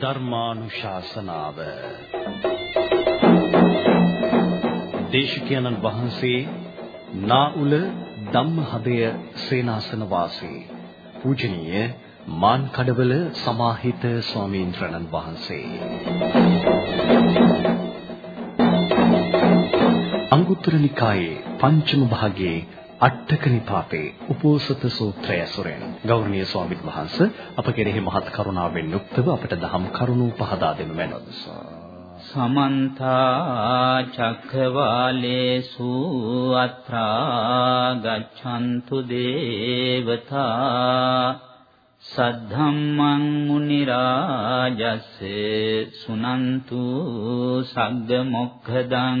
ධර්මානුශාසනාව. දේශකයන්න් වහන්සේ නාඋල ධම්මහදය සේනාසන වාසී පූජනීය මාන් කඩවල සමාහිත ස්වාමීන් වහන්සේ. අංගුත්තර නිකායේ පංචම භාගයේ අට්ඨක නිපාතේ උපෝසත සූත්‍රය ඇසුරෙන් ගෞරවනීය ස්වාමීන් වහන්සේ අප කෙරෙහි මහත් කරුණාවෙන් යුක්තව අපට දහම් කරුණු පහදා දෙනු මැනව. සමන්ත චක්කවාලේසු අත්‍රා ගච්ඡන්තු දේවතා සද්ධම්මං මුනි රාජස්සේ සුනන්තු සග්ග මොක්ඛදං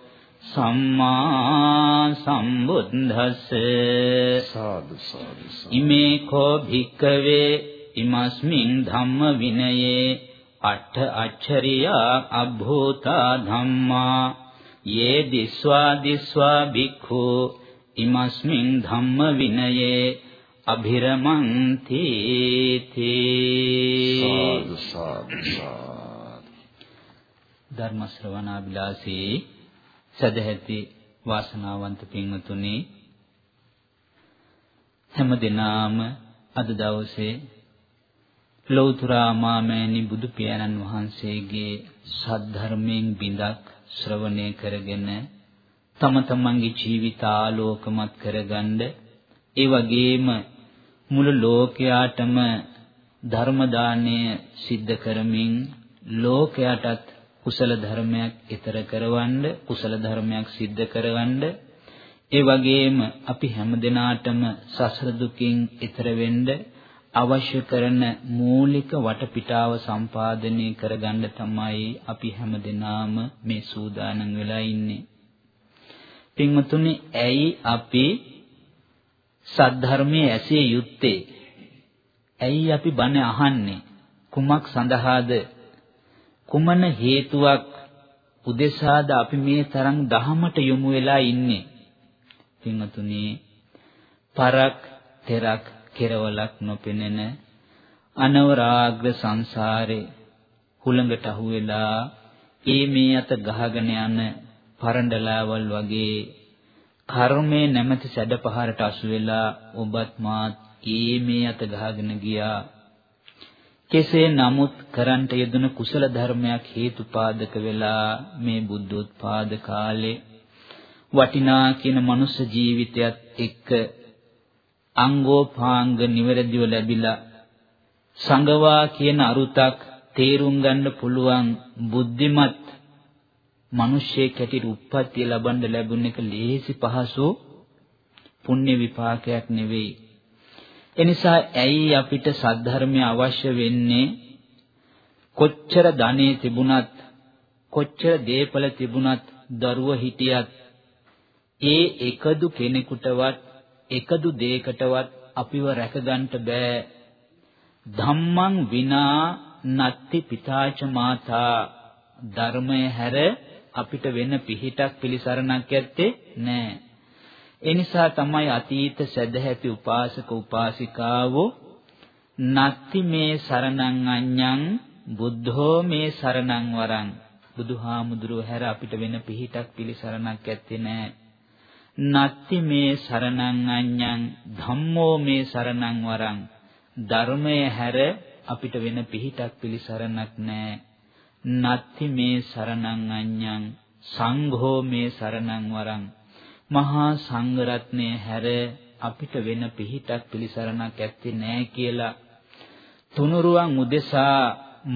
සම්මා සම්බුද්දස්සේ. සාදු සාදු ඉමේ කෝ භික්කවේ ඉමස්මින් ධම්ම විනයේ අට අච්චරියා අභූතා ධම්මා. යේ දිස්වා දිස්වා භික්ඛු ඉමස්මින් ධම්ම විනයේ අභිරමන්ති තී. සාදු සාදු ධර්ම ශ්‍රවණාබිලාසී සදැහැති වාසනාවන්ත පින්වතුනි හැම දිනාම අද දවසේ ලෞතර මාමෑණි බුදු පියාණන් වහන්සේගේ සද්ධර්මයෙන් බිඳක් ශ්‍රවණය කරගෙන තම තමන්ගේ ජීවිත ආලෝකමත් කරගන්න ඒ වගේම මුළු ලෝකයාටම ධර්ම දානය සිද්ධ කරමින් ලෝකයටත් කුසල ධර්මයක් ඊතර කරවන්න කුසල ධර්මයක් සිද්ධ කරවන්න ඒ වගේම අපි හැමදෙනාටම සසර දුකින් ඊතර වෙන්න අවශ්‍ය කරන මූලික වටපිටාව සම්පාදනය කරගන්න තමයි අපි හැමදෙනාම මේ සූදානම් වෙලා ඉන්නේ. පින්වතුනි, ඇයි අපි සද්ධර්මයේ ඇසිය යුත්තේ? ඇයි අපි බණ අහන්නේ? කුමක් සඳහාද? කුමන හේතුවක් උදෙසාද අපි මේ තරම් දහමට යොමු වෙලා ඉන්නේ? පින්වතුනි පරක් තෙරක් කෙරවලක් නොපෙනෙන අනවරාග්‍ර සංසාරේ හුළඟට අහු වෙලා ඒ මේ අත ගහගෙන යන පරණ්ඩලාවල් වගේ කර්මයේ නැමැති සැඩපහරට අසු වෙලා ඔබත් මාත් ඒ මේ අත ගහගෙන ගියා. කෙසේ නමුත් කරන්ට යෙදුන කුසල ධර්මයක් හේතුපාදක වෙලා මේ බුද්ධෝත්පාද කාලේ වටිනා කියන මනුෂ්‍ය ජීවිතයත් එක්ක අංගෝපාංග නිවැරදිව ලැබිලා සංගවා කියන අරුතක් තේරුම් ගන්න පුළුවන් බුද්ධිමත් මිනිස්සෙක් හැටියට උප්පත්තිය ලබන්න ලැබුණ එක ලේසි පහසු පුණ්‍ය විපාකයක් නෙවෙයි. එනිසා ඇයි අපිට සද්ධර්මය අවශ්‍ය වෙන්නේ? කොච්චර ධනෙ තිබුණත්, කොච්චර දේපල තිබුණත්, දරුව හිටියත් ඒ එකදු කෙනෙකුටවත්, එකදු දෙයකටවත් අපිව රැකගන්න බෑ. ධම්මං විනා නත්ති පිතාච මාතා ධර්මය හැර අපිට වෙන පිහිටක් පිළිසරණක් ඇත්තේ නැහැ. ඒ නිසා තමයි අතීත සදැහැති උපාසක උපාසිකාවෝ නත්ති මේ සරණං අඤ්ඤං බුද්ධෝ මේ සරණං වරං බුදුහාමුදුරුව හැර අපිට වෙන පිහිටක් පිළිසරණක් ඇත්තේ නැහැ. නත්ති මේ සරණං අඤ්ඤං ධම්මෝ මේ සරණං වරං ධර්මය හැර අපිට වෙන පිහිටක් පිළිසරණක් නැහැ. නත්ති මේ සරණං අඤ්ඤං සංඝෝ මේ සරණං වරං මහා සංඝරත්නය හැර අපිට වෙන පිහිටක් පිළිසරණක් ඇත්තේ නැහැ කියලා තුනුරුවන් උදෙසා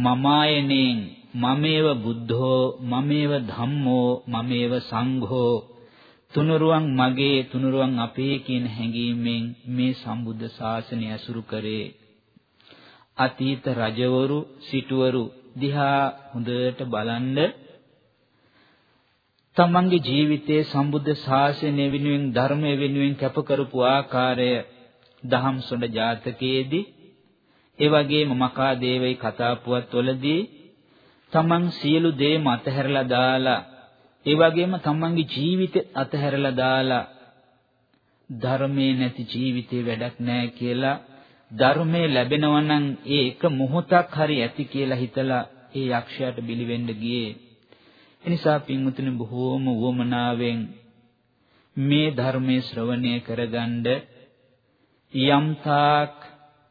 මමායනෙන් මමේව බුද්ධෝ මමේව ධම්මෝ මමේව සංඝෝ තුනුරුවන් මගේ තුනුරුවන් අපේ කියන හැඟීමෙන් මේ සම්බුද්ධ ශාසනය අසුරු කරේ. අතීත රජවරු සිටුවරු දිහා හොඳට බලන්න තමන්ගේ ජීවිතයේ සම්බුද්ධ ශාසනය වෙනුවෙන් ධර්මය වෙනුවෙන් කැප කරපු ආකාරය දහම් සොඬ ජාතකයේදී ඒ වගේම මකා දේවයි කතා පුවත්වලදී තමන් සියලු දේ මතහැරලා දාලා ඒ වගේම තමන්ගේ ජීවිතය අතහැරලා දාලා ධර්මයේ නැති ජීවිතේ වැඩක් නැහැ කියලා ධර්මයේ ලැබෙනවා නම් ඒ එක මොහොතක් හරි ඇති කියලා හිතලා ඒ යක්ෂයාට බිලිවෙන්න ගියේ. එනිසා පින්වතුනි බොහෝම වමනාවෙන් මේ ධර්මයේ ශ්‍රවණය කරගන්න යම්තාක්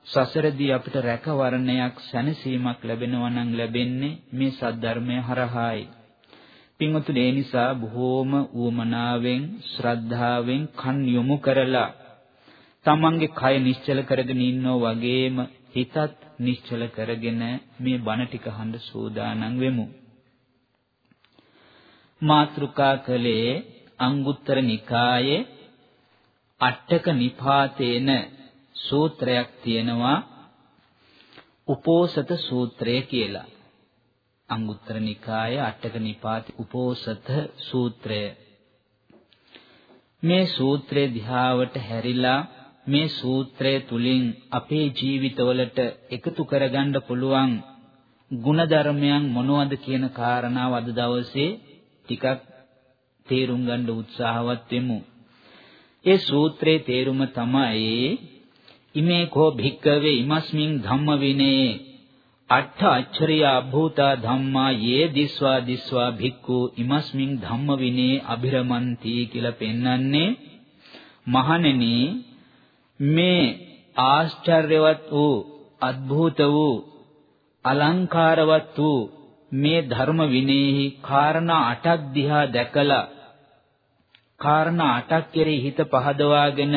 සසරදී අපිට රැකවරණයක් සැනසීමක් ලැබෙනවා නම් ලැබෙන්නේ මේ සද්ධර්මය හරහායි. පින්වතුනි ඒ නිසා බොහෝම ඌමනාවෙන් ශ්‍රද්ධාවෙන් කන් යොමු කරලා තමන්ගේ කය නිශ්චල කරගෙන ඉන්නෝ වගේම හිතත් නිශ්චල කරගෙන මේ බණ ටික අහන්න සූදානම් වෙමු. මාත්‍රුකා කලේ අංගුත්තර නිකායේ අට්ඨක නිපාතේන සූත්‍රයක් තියෙනවා උපෝසත සූත්‍රය කියලා. අංගුත්තර නිකායේ අටක නිපාති උපෝසත සූත්‍රය. මේ සූත්‍රයේ දිහාවට හැරිලා මේ සූත්‍රය තුලින් අපේ ජීවිතවලට එකතු කරගන්න පුළුවන් ಗುಣධර්මයන් මොනවද කියන කාරණාව අද දවසේ ටිකක් තේරුම් ගන්න උත්සාහවත් වෙමු. ඒ සූත්‍රයේ තේරුම තමයි ඉමේ කෝ භික්කවේ ඉමස්මින් ධම්ම විනේ අට්ඨ අච්චරියා භූතා ධම්මා යේ දිස්වා දිස්වා භික්ඛු ඉමස්මින් ධම්ම විනේ අබිරමන්ති කියලා පෙන්වන්නේ මහණෙනි මේ ආශ්චර්යවත් වූ අద్භූත වූ අලංකාරවත් වූ මේ ධර්ම විනේහි කාරණා 8ක් දිහා දැකලා කාරණා 8ක් කෙරෙහි හිත පහදවාගෙන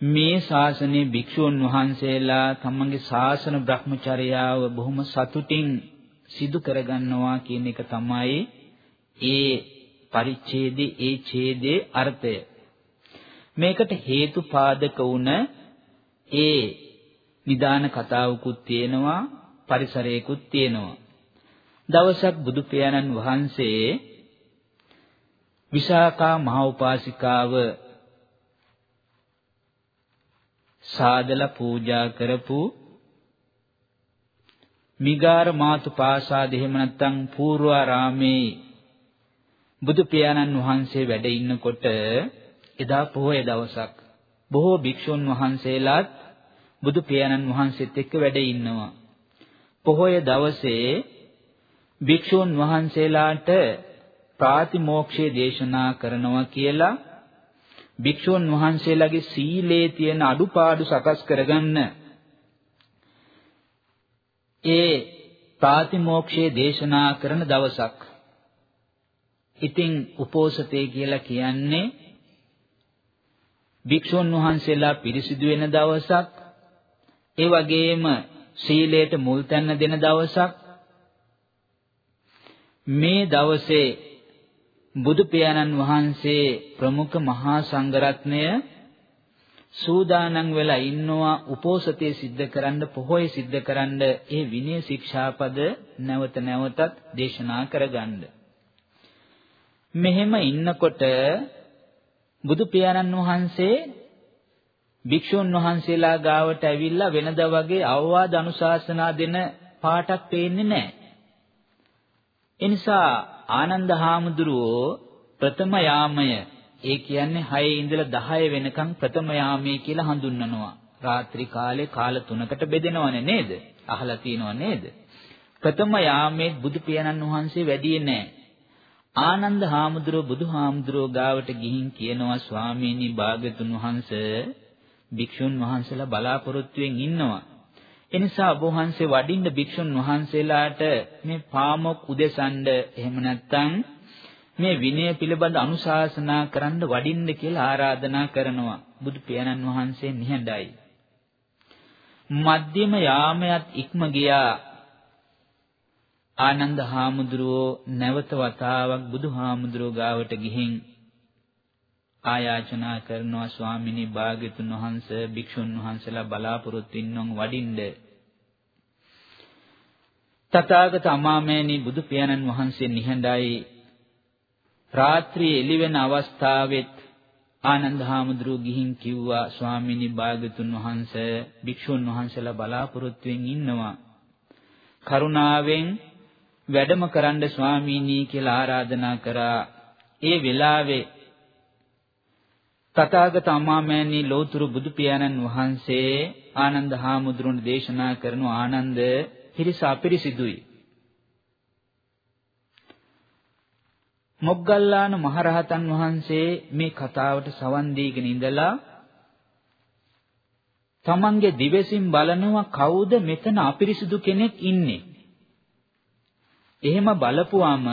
මේ ශාසනයේ භික්ෂුන් වහන්සේලා තමන්ගේ ශාසන භ්‍රමචර්යාව බොහොම සතුටින් සිදු කරගන්නවා කියන එක තමයි ඒ පරිච්ඡේදයේ ඒ ඡේදයේ අර්ථය. මේකට හේතු පාදක වුණ ඒ නිදාන කතාවකුත් තියෙනවා පරිසරයකුත් තියෙනවා. දවසක් බුදු පියාණන් වහන්සේ විශාකා මහ උපාසිකාව සාදලා පූජා කරපු මිගාර මාතු පාසාද එහෙම නැත්නම් පූර්වාරාමේ බුදු පියාණන් වහන්සේ වැඩ ඉන්නකොට එදා පොහොය දවසක් බොහෝ භික්ෂුන් වහන්සේලාත් බුදු පියාණන් වහන්සේත් එක්ක වැඩ ඉන්නවා. පොහොය දවසේ භික්ෂුන් වහන්සේලාට ප්‍රාතිමෝක්ෂය දේශනා කරනවා කියලා භික්ෂුන් වහන්සේලාගේ සීලේ තියෙන අඩුපාඩු සකස් කරගන්න ඒ ප්‍රාතිමෝක්ෂයේ දේශනා කරන දවසක්. ඉතින් උපෝසතේ කියලා කියන්නේ භික්ෂුන් වහන්සේලා පිරිසිදු වෙන දවසක්. ඒ වගේම සීලයට මුල් තැන්න දෙන දවසක්. මේ දවසේ බුදු පියාණන් වහන්සේ ප්‍රමුඛ මහා සංඝරත්නය සූදානම් වෙලා ඉන්නවා උපෝසතේ සිද්ධ කරන්න පොහොය සිද්ධ කරන්න ඒ විනය ශික්ෂාපද නැවත නැවතත් දේශනා කරගන්න. මෙහෙම ඉන්නකොට බුදු පියාණන් වහන්සේ භික්ෂුන් වහන්සේලා ගාවට ඇවිල්ලා වෙනදා වගේ අවවාද අනුශාසනා දෙන පාටක් පේන්නේ නැහැ. එනිසා ආනන්ද හාමුදුරුවෝ ප්‍රථම යාමය ඒ කියන්නේ 6 ඉඳලා 10 වෙනකන් ප්‍රථම යාමයේ කියලා හඳුන්වනවා. රාත්‍රී කාලේ කාල තුනකට බෙදෙනවනේ නේද? අහලා තියෙනව නේද? ප්‍රථම යාමේ බුදු පියාණන් වහන්සේ වැඩියේ නැහැ. ආනන්ද හාමුදුරුවෝ බුදු හාමුදුරුවෝ ගාවට ගිහින් කියනවා ස්වාමීනි භාග්‍යතුන් වහන්සේ භික්ෂුන් වහන්සේලා බලාපොරොත්තුෙන් ඉන්නවා. එනිසා ඔබ වහන්සේ වඩින්න භික්ෂුන් වහන්සේලාට මේ පාමොක් උදෙසන්ඩ එහෙම නැත්නම් මේ විනය පිළිබඳ අනුශාසනා කරන්න වඩින්න කියලා ආරාධනා කරනවා. බුදු පියාණන් වහන්සේ නිහඬයි. මධ්‍යම යාමයට ඉක්ම ගියා. ආනන්ද හාමුදුරුවෝ නැවත වතාවක් බුදුහාමුදුරුවෝ ගාවට ගිහින් ආයාචනා කරනවා ස්වාමිනී භාග්‍යතුන් වහන්සේ භික්ෂුන් වහන්සේලා බලාපොරොත්තු වෙන්නන් වඩින්න තථාගත අමාමෑණී බුදු පියාණන් වහන්සේ නිහඬයි. රාත්‍රියේ එළි වෙන අවස්ථාවෙත් ආනන්ද හාමුදුරුවෝ ගිහින් කිව්වා ස්වාමිනී භාග්‍යතුන් වහන්සේ භික්ෂුන් වහන්සේලා බලාපොරොත්තු වෙමින් ඉන්නවා. කරුණාවෙන් වැඩම කරන්න ස්වාමීනි කියලා ආරාධනා කරා. ඒ වෙලාවේ තථාගත අමාමෑණී ලෝතුරු බුදු පියාණන් වහන්සේ ආනන්ද හාමුදුරුවන්ට දේශනා කරන ආනන්ද පිරිස අපිරිසිදුයි. මොග්ගල්ලාන මහරහතන් වහන්සේ මේ කතාවට සවන් දීගෙන ඉඳලා තමන්ගේ දිවසින් බලනවා කවුද මෙතන අපිරිසිදු කෙනෙක් ඉන්නේ. එහෙම බලපුවාම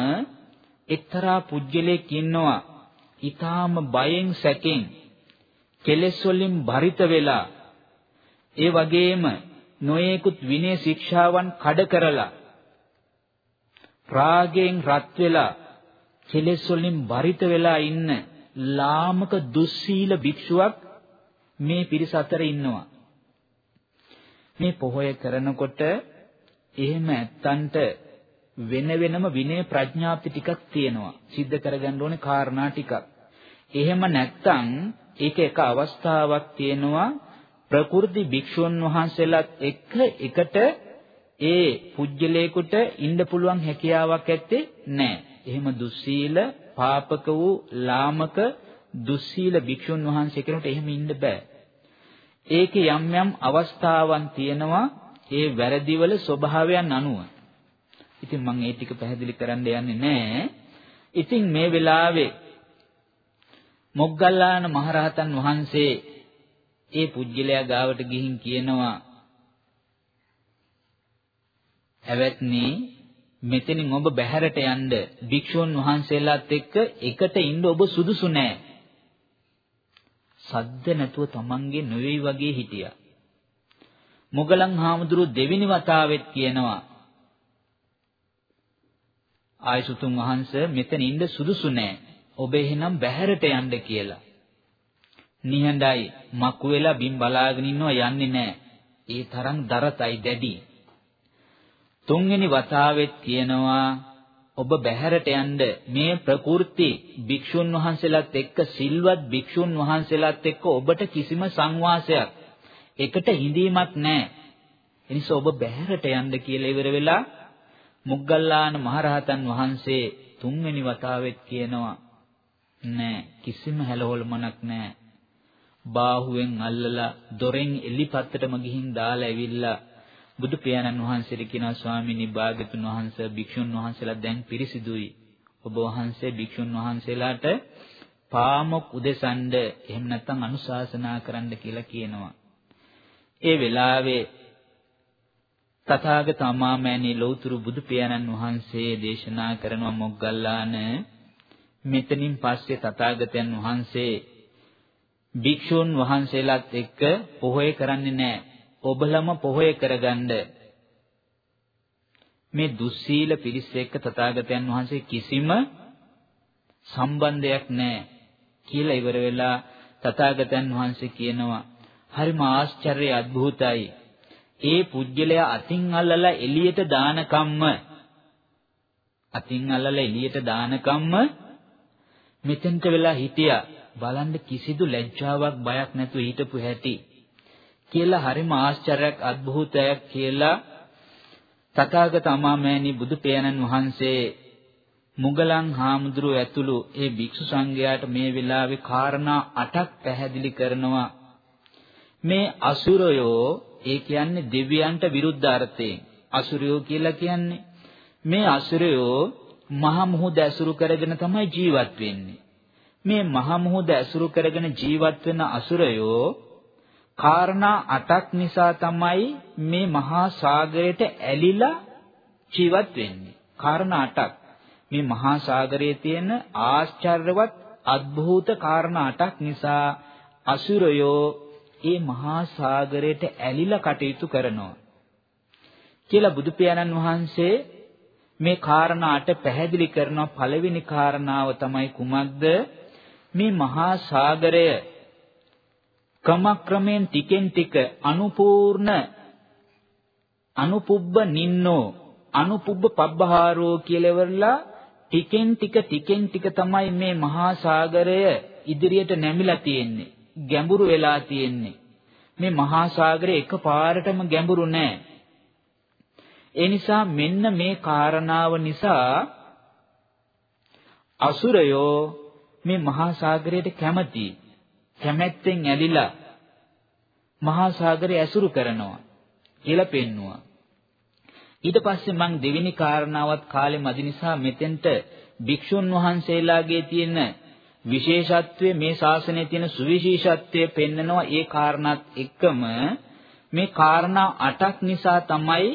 එක්තරා පුජ්‍යලයක් ඉන්නවා ඊටාම බයෙන් සැකෙන් කෙලෙස් වලින් බරිත වෙලා ඒ වගේම නොයේකුත් විනය ශික්ෂාවන් කඩ කරලා රාගයෙන් රත් වෙලා කෙලෙස් වලින් බරිත වෙලා ඉන්න ලාමක දුස්සීල භික්ෂුවක් මේ පිරිස අතර ඉන්නවා. මේ පොහොය කරනකොට එහෙම ඇත්තන්ට වෙන වෙනම විනය ප්‍රඥාප්ති ටිකක් තියෙනවා. සිද්ධ කරගන්න ඕනේ කාරණා ටිකක්. එහෙම නැත්නම් ඒක එක අවස්ථාවක් තියෙනවා ප්‍රකෘති භික්ෂුන් වහන්සේලාත් එක්ක එකට ඒ පුජ්‍යලේකට ඉන්න පුළුවන් හැකියාවක් ඇත්තේ නැහැ. එහෙම දුස්සීල පාපක වූ ලාමක දුස්සීල භික්ෂුන් වහන්සේ කෙනෙකුට එහෙම ඉන්න බෑ. ඒකේ යම් යම් අවස්ථාවන් තියෙනවා ඒ වැරදිවල ස්වභාවයන් අනුව. ඉතින් මම ඒ ටික පැහැදිලි කරන්න යන්නේ නැහැ. ඉතින් මේ වෙලාවේ මොග්ගල්ලාන මහරහතන් වහන්සේ ඒ පුජ්‍යලයා ගාවට ගිහින් කියනවා "ඇවැත්නි මෙතනින් ඔබ බැහැරට යන්න භික්ෂුන් වහන්සේලාත් එක්ක එකට ඉන්න ඔබ සුදුසු නෑ." සද්ද නැතුව තමන්ගේ නොවේයි වගේ හිටියා. මොගලන් හාමුදුරුව දෙවෙනි වතාවෙත් කියනවා ආයසුතුන් වහන්සේ මෙතන ඉන්න සුදුසු නෑ. ඔබ එහෙනම් බැහැරට යන්න කියලා. නිහඬයි මකු වෙලා බිම් බලාගෙන ඉන්නවා යන්නේ නෑ. ඒ තරම් දරතයි දැඩි. තුන්වෙනි වතාවෙත් කියනවා ඔබ බැහැරට යන්න මේ ප්‍රකෘති භික්ෂුන් වහන්සේලාත් එක්ක සිල්වත් භික්ෂුන් වහන්සේලාත් එක්ක ඔබට කිසිම සංවාසයක් එකට හිඳීමක් නැහැ. එනිසා ඔබ බැහැරට යන්න කියලා ඉවර වෙලා මුග්ගල්ලාන මහරහතන් වහන්සේ තුන්වෙනි වතාවෙත් කියනවා නෑ කිසිම හැලහොල්මනක් නෑ. බාහුවෙන් අල්ලලා දොරෙන් එලිපත්තටම ගිහින් දාලා ඇවිල්ලා බුදු පියාණන් වහන්සේට කියනවා ස්වාමීනි භාග්‍යතුන් වහන්සේ භික්ෂුන් වහන්සේලා දැන් පිරිසිදුයි. ඔබ වහන්සේ භික්ෂුන් වහන්සේලාට පාමොක් උදෙසන්ඩ එහෙම නැත්නම් අනුශාසනා කරන්න කියලා කියනවා. ඒ වෙලාවේ තථාගත අමාමෑණී ලෞතුරු බුදු පියාණන් වහන්සේ දේශනා කරන මොග්ගල්ලාන මෙතනින් පස්සේ තථාගතයන් වහන්සේ භික්ෂුන් වහන්සේලාත් එක්ක පොහොය කරන්නේ නැහැ. ඔබලම පොහොය කරගන්න. මේ දුස්සීල පිරිස එක්ක තථාගතයන් වහන්සේ කිසිම සම්බන්ධයක් නැහැ කියලා ඉවර වෙලා තථාගතයන් වහන්සේ කියනවා හරිම ආශ්චර්ය අద్භූතයි ඒ පුජ්‍යලයා අතින් අල්ලලා එළියට දානකම්ම. අතින් අල්ලලා එළියට දානකම්ම මෙතෙන්ට වෙලා හිටියා. බලන්න කිසිදු ලැජ්ජාවක් බයක් නැතුව හිටපු හැටි කියලා හරිම ආශ්චර්යයක් අద్භූතයක් කියලා තථාගත අමාමෑණී බුදු පියාණන් වහන්සේ මුගලන් හාමුදුරුව ඇතුළු ඒ භික්ෂු සංඝයාට මේ වෙලාවේ කාරණා 8ක් පැහැදිලි කරනවා. මේ අසුරයෝ ඒ කියන්නේ දෙවියන්ට විරුද්ධ අර්ථයෙන් අසුරයෝ කියලා කියන්නේ. මේ අසුරයෝ මහ මුහුද ඇසුරු කරගෙන තමයි ජීවත් වෙන්නේ. මේ මහ මුහුද ඇසුරු කරගෙන ජීවත් වෙන අසුරයෝ කාරණා අටක් නිසා තමයි මේ මහා සාගරයට ඇලිලා ජීවත් වෙන්නේ. කාරණා අටක්. මේ මහා සාගරයේ තියෙන ආශ්චර්යවත් අద్භූත කාරණා අටක් නිසා අසුරයෝ ඒ මහා සාගරයට ඇලිලා කටයුතු කරනවා. කියලා බුදු පියාණන් වහන්සේ මේ කාරණාට පැහැදිලි කරන පළවෙනි කාරණාව තමයි කුමක්ද? මේ මහා සාගරය ක්‍රමක්‍රමයෙන් ටිකෙන් ටික අනුපූර්ණ අනුපුබ්බ නින්නෝ අනුපුබ්බ පබ්බහාරෝ කියලාවරලා ටිකෙන් ටික ටිකෙන් ටික තමයි මේ මහා සාගරය ඉදිරියට නැමිලා තියෙන්නේ. ගැඹුරු වෙලා තියෙන්නේ. මේ මහා සාගරය එකපාරටම ගැඹුරු නෑ. ඒ නිසා මෙන්න මේ කාරණාව නිසා අසුරයෝ මේ මහා සාගරයට කැමති කැමැත්තෙන් ඇලිලා මහා සාගරය ඇසුරු කරනවා කියලා පෙන්නවා ඊට පස්සේ මං දෙවෙනි කාරණාවත් කාලේ මදි නිසා මෙතෙන්ට භික්ෂුන් වහන්සේලාගේ තියෙන විශේෂත්වය මේ ශාසනයේ තියෙන සුවිශේෂත්වය පෙන්නනවා ඒ කාරණාත් එක්කම මේ කාරණා අටක් නිසා තමයි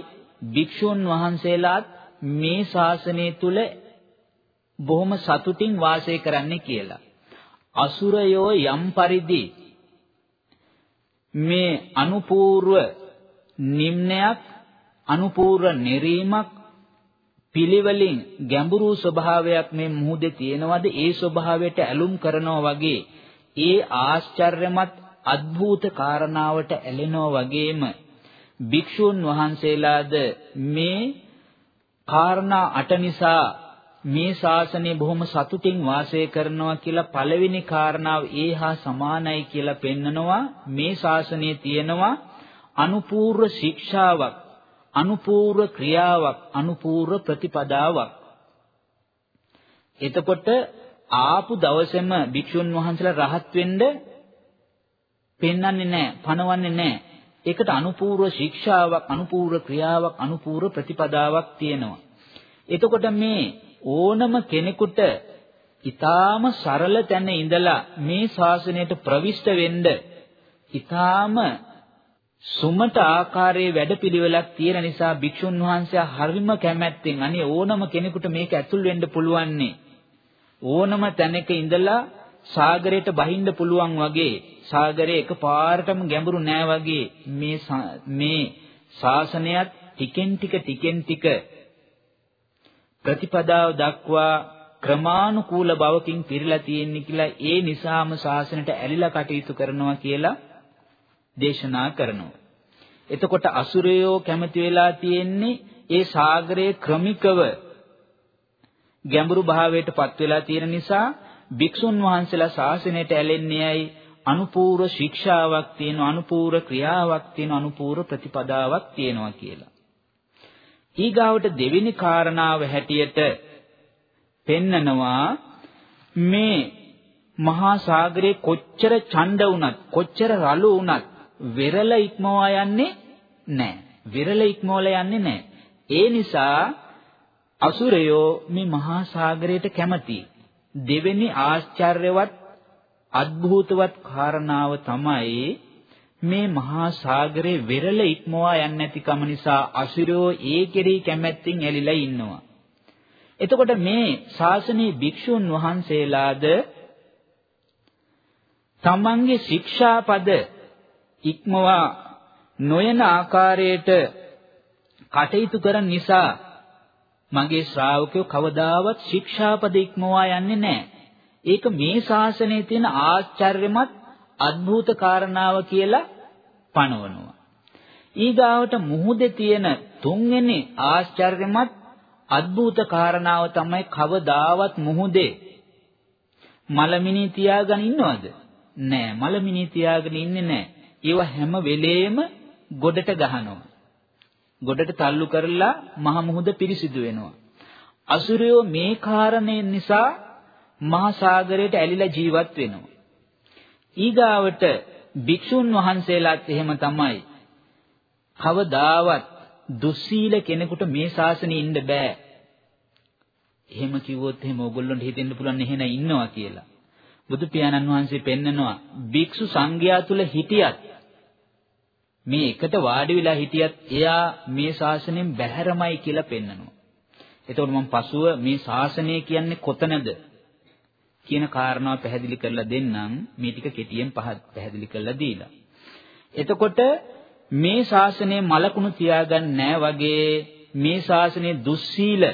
භික්ෂුන් වහන්සේලාත් මේ ශාසනය තුල බොහොම සතුටින් වාසය කරන්නේ කියලා. අසුරයෝ යම් පරිදි මේ අනුපූර්ව නිම්නයක් අනුපූර්ව නිරීමක් පිළිවෙලින් ගැඹුරු ස්වභාවයක් මේ මුහුදේ තියෙනවද? ඒ ස්වභාවයට ඇලුම් කරනවා වගේ ඒ ආශ්චර්යමත් අద్භූත කාරණාවට ඇලෙනවා වගේම භික්ෂුන් වහන්සේලාද මේ කාරණා අට නිසා මේ ශාසනය බොහොම සතුටින් වාසය කරනවා කියලා පළවෙනි කාරණාව ඒහා සමානයි කියලා පෙන්නනවා. මේ ශාසනයේ තියෙනවා අනුපූර්ව ශික්ෂාවක්. අනුපූර්ව ක්‍රියාවක් අනුපූර්ව ප්‍රතිපදාවක්. එතකොට ආපු දවසේම භික්ෂුන් වහන්සේලා රහත් වෙන්න පෙන්වන්නේ නැහැ පනවන්නේ නැහැ. ඒකට අනුපූර්ව ශික්ෂාවක් අනුපූර්ව ක්‍රියාවක් අනුපූර්ව ප්‍රතිපදාවක් තියෙනවා. එතකොට මේ ඕනම කෙනෙකුට ඊටාම සරල තැන ඉඳලා මේ ශාසනයට ප්‍රවිෂ්ඨ වෙන්න ඊටාම සුමට ආකාරයේ වැඩපිළිවෙලක් තියෙන නිසා භික්ෂුන් වහන්සේ හරිම කැමැත්තෙන් අනේ ඕනම කෙනෙකුට මේක ඇතුල් වෙන්න පුළුවන්නේ. ඕනම තැනක ඉඳලා සාගරයට බහින්න පුළුවන් වගේ සාගරේ එකපාරටම ගැඹුරු නෑ වගේ මේ මේ ශාසනයත් ටිකෙන් ටික ටිකෙන් ටික ප්‍රතිපදාව දක්වා ක්‍රමානුකූල බවකින් පිරීලා තියෙන්නේ කියලා ඒ නිසාම ශාසනයට ඇලිලා කටයුතු කරනවා කියලා දේශනා කරනවා. එතකොට අසුරයෝ කැමති වෙලා තියෙන්නේ ඒ සාගරයේ ක්‍රමිකව ගැඹුරු භාවයට පත් වෙලා තියෙන නිසා භික්ෂුන් වහන්සේලා ශාසනයට ඇලෙන්නේයි අනුපූර්ව ශික්ෂාවක් තියෙනවා අනුපූර්ව ක්‍රියාවක් තියෙනවා අනුපූර්ව ප්‍රතිපදාවක් තියෙනවා කියලා. ඊගාවට දෙවෙනි කාරණාව හැටියට පෙන්නනවා මේ මහා සාගරේ කොච්චර ඡණ්ඩ වුණත් කොච්චර රළු වුණත් වෙරළ ඉක්මවා යන්නේ නැහැ. වෙරළ ඉක්මවලා යන්නේ නැහැ. ඒ නිසා අසුරයෝ මේ මහා සාගරයට කැමති. දෙවෙනි ආශ්චර්යවත් අద్භූතවත් කාරණාව තමයි මේ මහා සාගරේ වෙරළ ඉක්මවා යන්නේ නැතිකම නිසා අසුරයෝ ඒ කෙරෙහි කැමැත්තෙන් ඇලිලා ඉන්නවා. එතකොට මේ ශාසනීය භික්ෂුන් වහන්සේලාද තමන්ගේ ශික්ෂාපද ඉක්මවා නොයන ආකාරයට කටයුතු කරන නිසා මගේ ශ්‍රාවකයෝ කවදාවත් ශික්ෂාපද ඉක්මවා යන්නේ නැහැ. ඒක මේ ශාසනයේ තියෙන ආශ්චර්යමත් අద్భుත කාරණාව කියලා පනවනවා. ඊගාවට මුහුදේ තියෙන තුන්වෙනි ආශ්චර්යමත් අద్భుත කාරණාව තමයි කවදාවත් මුහුදේ මලමිනී තියාගෙන ඉන්නවද? නෑ මලමිනී තියාගෙන ඉන්නේ නෑ. ඒව හැම වෙලේම ගොඩට ගහනවා. ගොඩට තල්ලු කරලා මහ මුහුද පිරිසිදු වෙනවා. අසුරයෝ මේ කාරණේ නිසා මහා සාගරයට ඇලිලා ජීවත් වෙනවා. ඊගාවට භික්ෂුන් වහන්සේලාත් එහෙම තමයි. කවදාවත් දුස්සීල කෙනෙකුට මේ ශාසනයේ ඉන්න බෑ. එහෙම කිව්වොත් එහෙම ඕගොල්ලන්ට හිතෙන්න පුළුවන් එහෙනම් ඉන්නවා කියලා. බුදු පියාණන් වහන්සේ පෙන්නනවා භික්ෂු සංඝයා තුල හිටියත් මේ එකට වාඩි වෙලා හිටියත් එයා මේ ශාසනයෙන් බැහැරමයි කියලා පෙන්නනවා. එතකොට මම පසුව මේ ශාසනය කියන්නේ කොතනද කියන කාරණාව පැහැදිලි කරලා දෙන්නම් මේ ටික කෙටියෙන් පැහැදිලි කරලා දීලා. එතකොට මේ ශාසනය මලකුණු තියාගන්න නෑ වගේ මේ ශාසනය දුස්සීල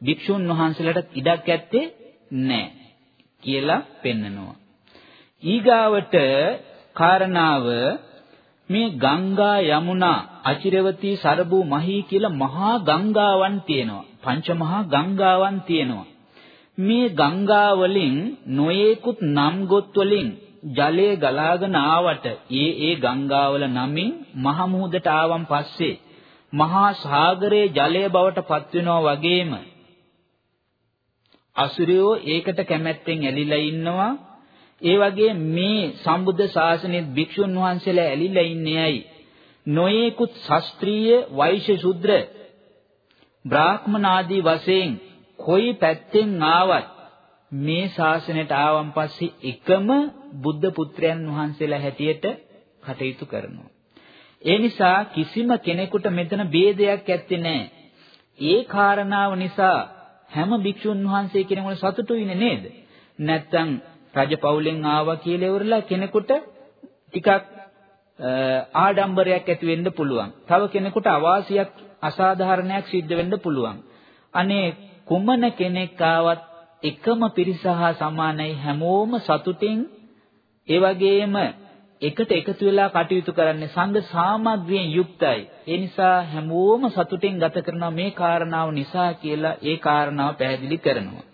භික්ෂුන් වහන්සේලාට ඉඩක් ඇත්තේ නැහැ කියලා පෙන්නනවා. ඊගාවට කාරණාව මේ ගංගා යමුනා අචිරවතී සරබු මහී කියලා මහා ගංගාවන් තියෙනවා. පංච මහා ගංගාවන් තියෙනවා. මේ ගංගා වලින් නොයේකුත් නම් ගොත් වලින් ජලය ගලාගෙන ආවට ඒ ඒ ගංගාවල නමින් මහ මුහුදට ආවන් පස්සේ මහා සාගරයේ ජලය බවට පත් වෙනවා වගේම අසුරයෝ ඒකට කැමැත්තෙන් ඇලිලා ඉන්නවා ඒ වගේ මේ සම්බුද්ධ ශාසනයේ භික්ෂුන් වහන්සේලා ඇලිලා ඉන්නේ ඇයි නොයේකුත් ශාස්ත්‍රීය වෛශ්‍ය ශුද්‍ර බ්‍රාහ්මණ ආදී වශයෙන් කොයි පැත්තෙන් ආවත් මේ ශාසනයට ආවන් පස්සේ එකම බුද්ධ පුත්‍රයන් වහන්සේලා හැටියට කටයුතු කරනවා. ඒ නිසා කිසිම කෙනෙකුට මෙතන ભેදයක් ඇත්තේ නැහැ. ඒ කාරණාව නිසා හැම භික්ෂුන් වහන්සේ කෙනෙකුට සතුටු වෙන්නේ නේද? නැත්තම් රජපෞලෙන් ආවා කියලා ඉවරලා කෙනෙකුට ටිකක් ආඩම්බරයක් ඇති වෙන්න පුළුවන්. තව කෙනෙකුට අවාසියක් අසාධාරණයක් සිද්ධ වෙන්න පුළුවන්. අනේ කුමන කෙනෙක් ආවත් එකම පිරිස හා සමානයි හැමෝම සතුටින් ඒ වගේම එකට එකතු වෙලා කටයුතු කරන්නේ සංඝ සාමග්‍රියෙන් යුක්තයි. ඒ නිසා හැමෝම සතුටින් ගත කරනවා මේ කාරණාව නිසා කියලා ඒ කාරණාව පැහැදිලි කරනවා.